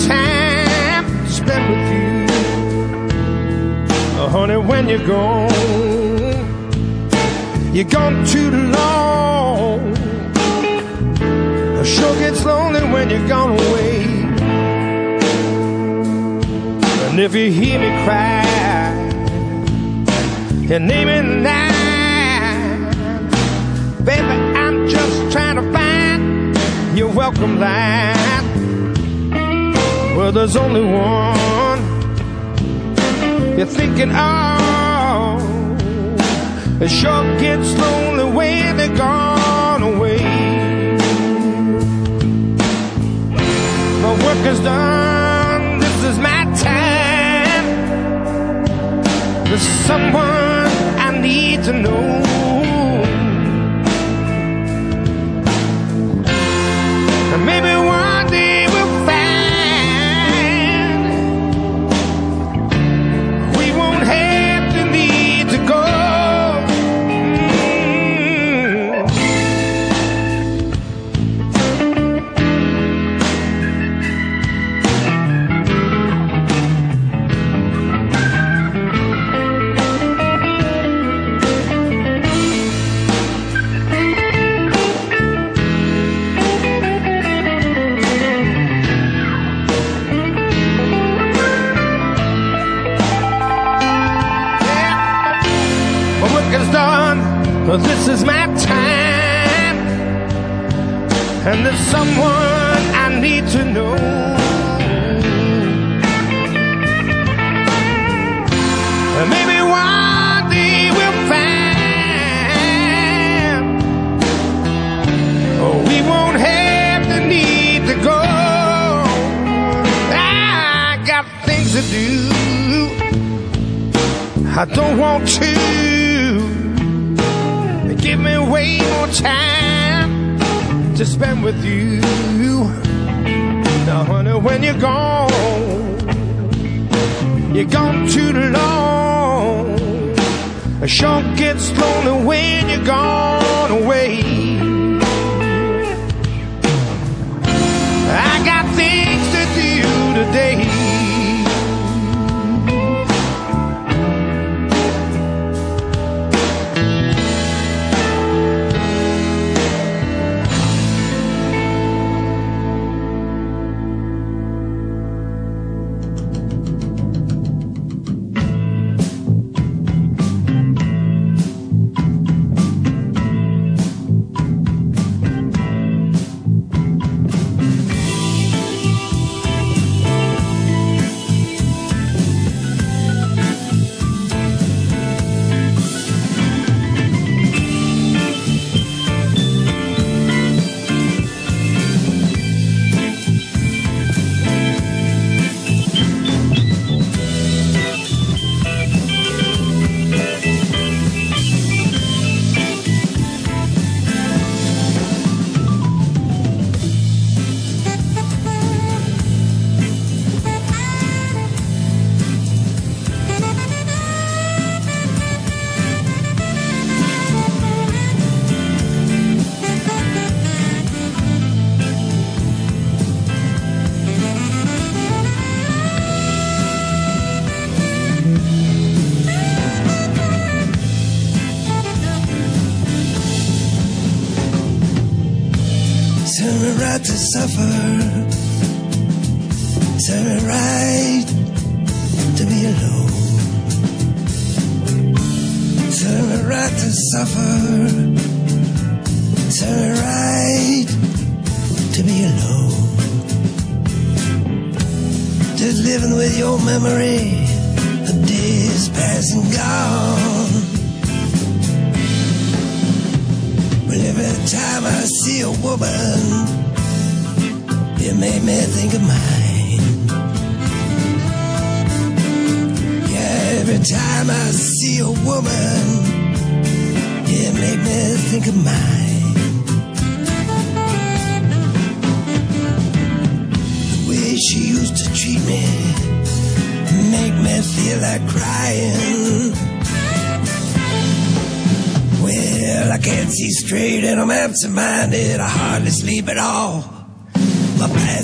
time spent with you. Oh, honey, when you're gone, you're gone too long. It sure gets lonely when you're gone away. And if you hear me cry, your name in night, baby, I'm just trying to find your welcome line. Well, there's only one you're thinking of. It sure gets lonely when they're gone away. My work is done. This is my time. There's someone I need to know. Done. This is my time. And there's someone I need to know. And maybe one day we'll find oh, we won't have the need to go. I got things to do. I don't want to. Give me way more time to spend with you. Now, honey, when you're gone, you're gone too long. It sure gets lonely when you're gone away. Serve me right to suffer. Serve me right to be alone. Serve me right to suffer. Serve me right to be alone. Just living with your memory of days past and gone. Time I see a woman, it made me think of mine. Yeah, every time I see a woman, it made me think of mine. The way she used to treat me, make me feel like crying. Can't see straight and I'm absent-minded. I hardly sleep at all. My past